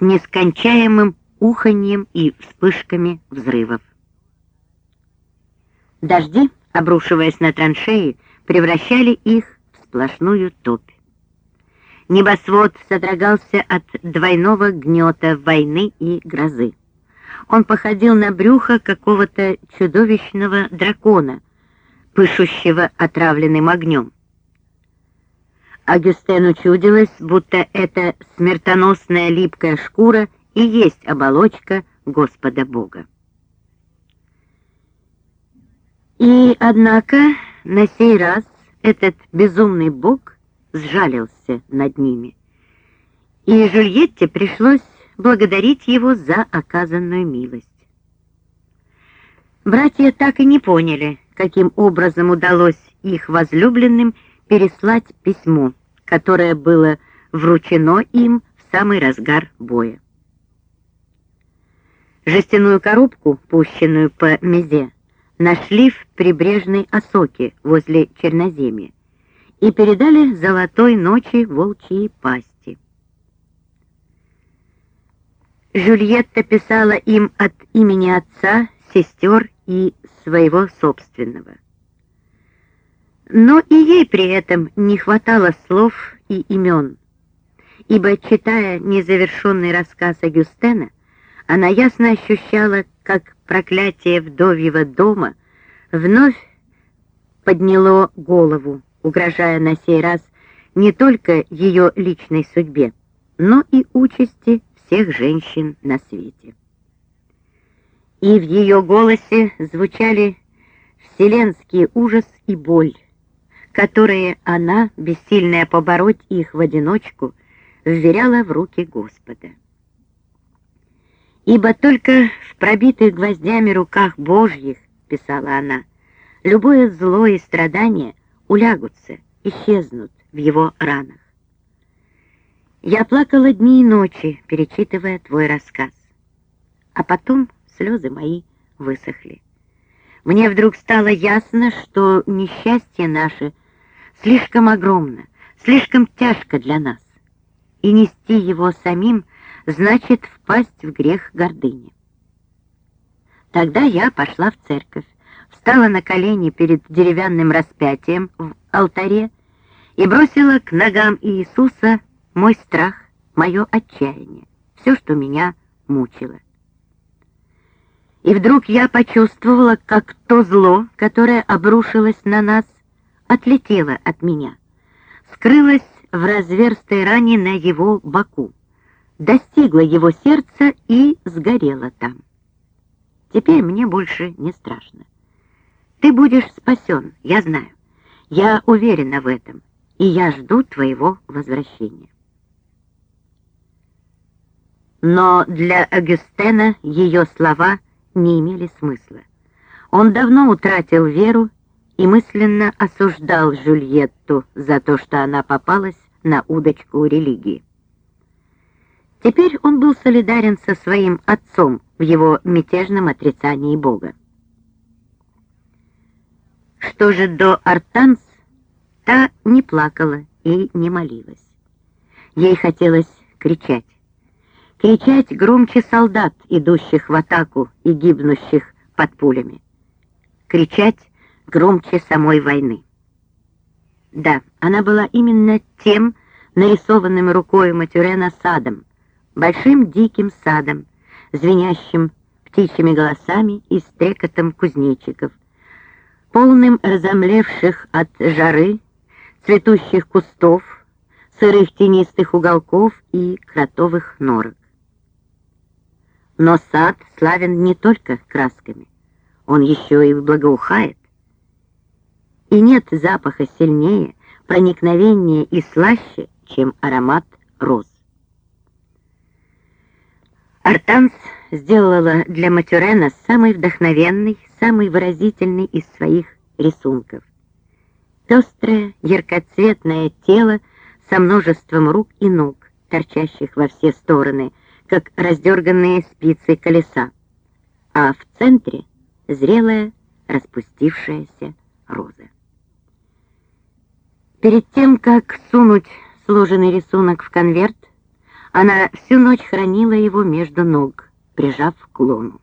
нескончаемым уханьем и вспышками взрывов. Дожди, обрушиваясь на траншеи, превращали их в сплошную топь. Небосвод содрогался от двойного гнета войны и грозы. Он походил на брюхо какого-то чудовищного дракона, пышущего отравленным огнем. Агюстену чудилось, будто эта смертоносная липкая шкура и есть оболочка Господа Бога. И, однако, на сей раз этот безумный Бог сжалился над ними, и Жюльетте пришлось благодарить его за оказанную милость. Братья так и не поняли, каким образом удалось их возлюбленным переслать письмо, которое было вручено им в самый разгар боя. Жестяную коробку, пущенную по мезе, нашли в прибрежной осоке возле Черноземья и передали золотой ночи волчьей пасти. Жюльетта писала им от имени отца, сестер и своего собственного. Но и ей при этом не хватало слов и имен, ибо, читая незавершенный рассказ Агюстена, она ясно ощущала, как проклятие вдовьего дома вновь подняло голову, угрожая на сей раз не только ее личной судьбе, но и участи всех женщин на свете. И в ее голосе звучали вселенский ужас и боль, которые она, бессильная побороть их в одиночку, вверяла в руки Господа. «Ибо только в пробитых гвоздями руках Божьих, — писала она, — любое зло и страдание улягутся, исчезнут в его ранах. Я плакала дни и ночи, перечитывая твой рассказ. А потом слезы мои высохли. Мне вдруг стало ясно, что несчастье наше слишком огромно, слишком тяжко для нас, и нести его самим значит впасть в грех гордыни. Тогда я пошла в церковь, встала на колени перед деревянным распятием в алтаре и бросила к ногам Иисуса мой страх, мое отчаяние, все, что меня мучило. И вдруг я почувствовала, как то зло, которое обрушилось на нас, отлетело от меня, скрылось в разверстой ране на его боку, достигло его сердца и сгорело там. Теперь мне больше не страшно. Ты будешь спасен, я знаю. Я уверена в этом, и я жду твоего возвращения. Но для Агюстена ее слова не имели смысла. Он давно утратил веру и мысленно осуждал Жюльетту за то, что она попалась на удочку религии. Теперь он был солидарен со своим отцом в его мятежном отрицании Бога. Что же до Артанс, та не плакала и не молилась. Ей хотелось кричать кричать громче солдат, идущих в атаку и гибнущих под пулями, кричать громче самой войны. Да, она была именно тем нарисованным рукой Матюрена садом, большим диким садом, звенящим птичьими голосами и стрекотом кузнечиков, полным разомлевших от жары, цветущих кустов, сырых тенистых уголков и кротовых норок. Но сад славен не только красками, он еще и благоухает. И нет запаха сильнее, проникновения и слаще, чем аромат роз. Артанс сделала для Матюрена самый вдохновенный, самый выразительный из своих рисунков. Пестрое, яркоцветное тело со множеством рук и ног, торчащих во все стороны, как раздерганные спицы колеса, а в центре зрелая распустившаяся роза. Перед тем, как сунуть сложенный рисунок в конверт, Она всю ночь хранила его между ног, прижав к лону.